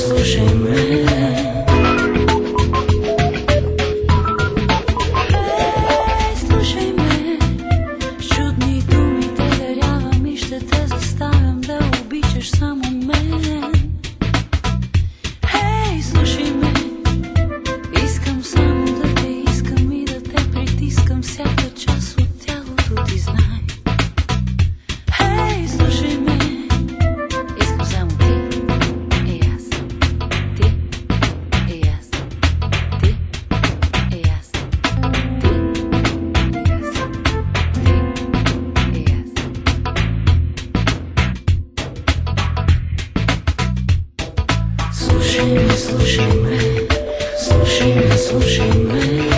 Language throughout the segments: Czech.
Слушай меня. слушай меня, слушай меня, слушай меня, слушай меня.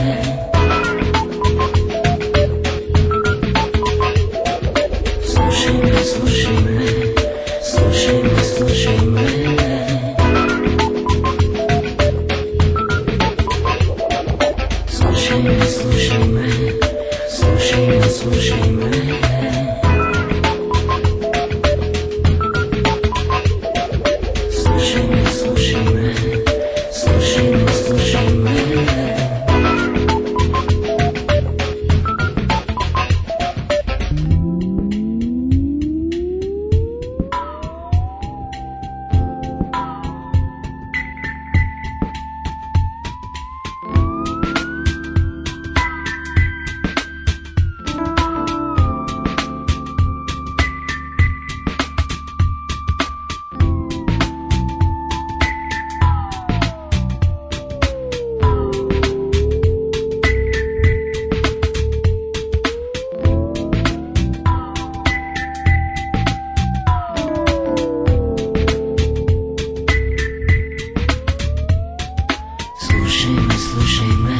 slušaj me,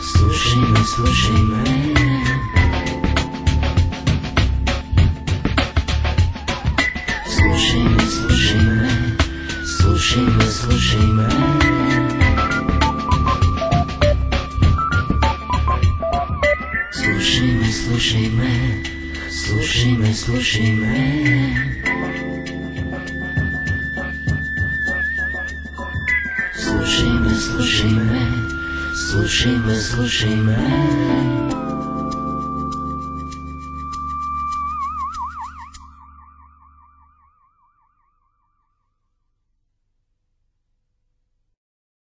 slušaj me, slušaj me. Slušaj me, slušaj me, slušaj me, slušaj me. Слушай меня, слушай меня, слушай меня. Slušaj me, slušaj me, slušaj me, slušaj me.